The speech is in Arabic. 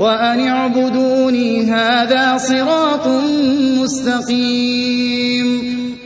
وَأَنِ اعْبُدُونِي هَٰذَا صِرَاطٌ مُّسْتَقِيمٌ.